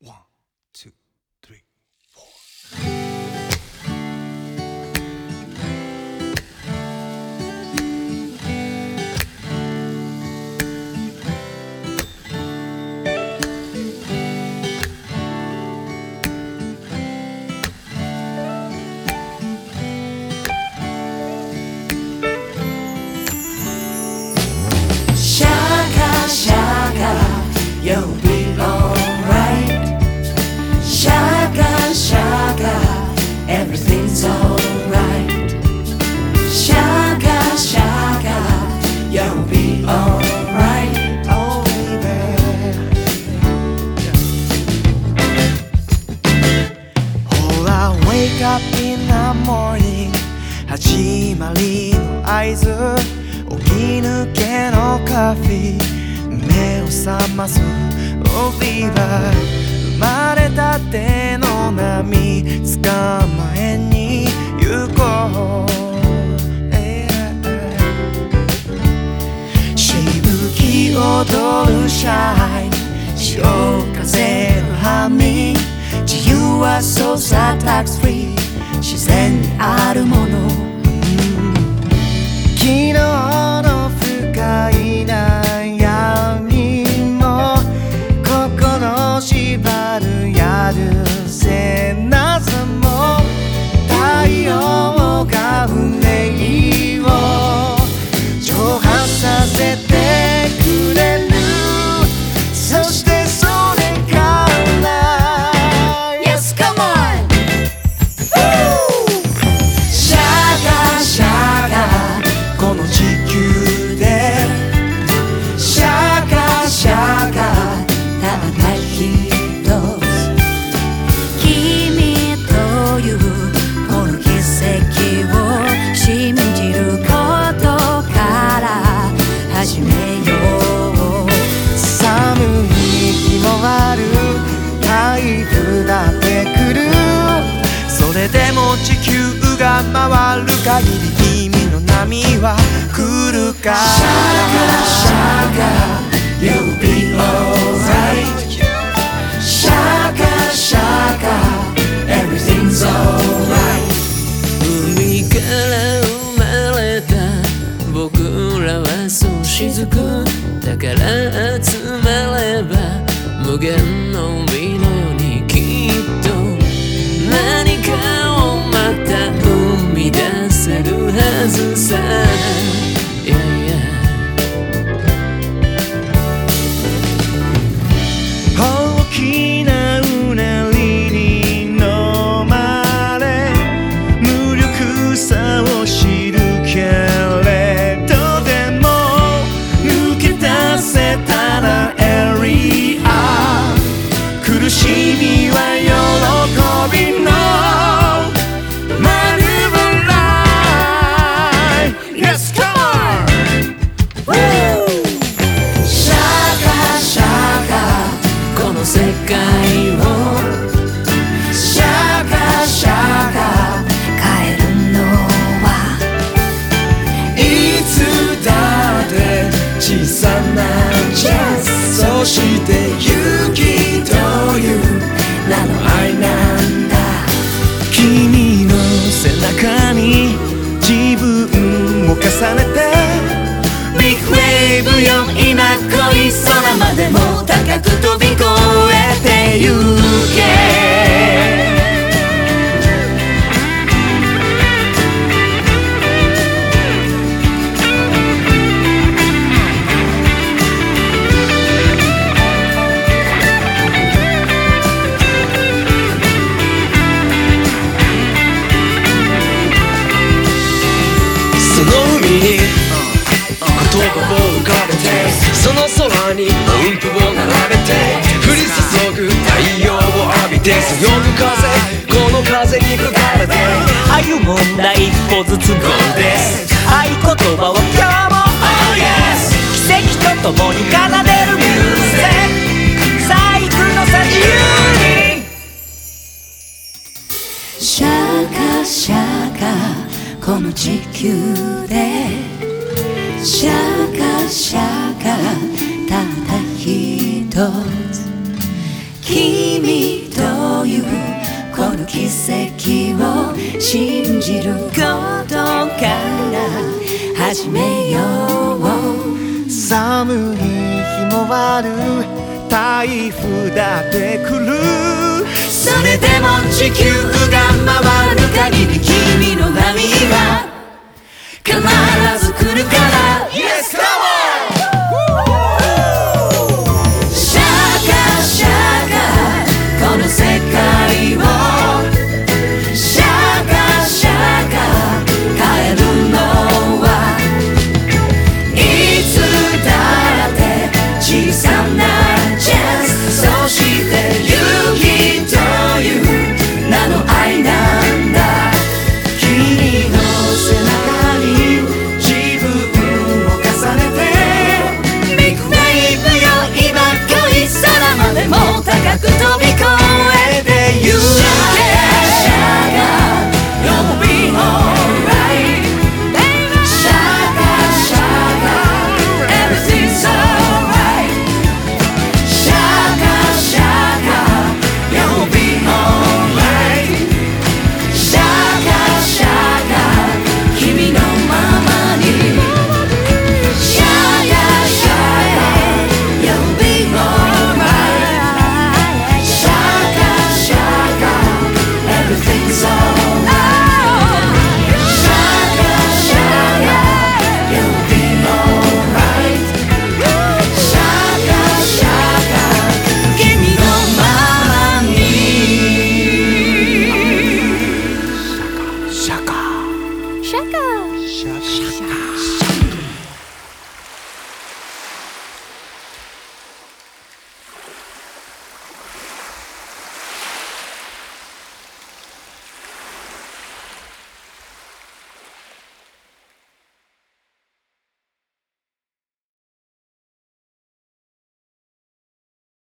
One, two, カフィー目を覚ます。オリーバー生まれたての波捕まえに行こう。Yeah しぶき踊るシャイ潮風の波。自由は操作タックスフリー自然にあるもの。回る限り君の波は来るから。シャカシャカ You'll be alright シャカシャカ Everything's alright 海から生まれた僕らはそう雫だから集まれば無限のるはして勇気という名の愛なんだ君の背中に自分を重ねてビッグウェーブよ今恋空までも高く飛び越えてゆけ葉を浮かべてその空に音符を並べて降り注ぐ太陽を浴びてそよぐ風この風に吹かれて。歩もんだ一歩ずつゴールです。合言葉は今日も。Oh yes 奇跡とともに奏でるミュージック。さあ行くのさ自由に。シャカシャカこの地球でシャカシャカただ一つ。君というこの奇跡を信じることから始めよう。寒い日もある。台風だって来る。それでも地球が回る。限り君の波は必ず来る。から Yes, sir!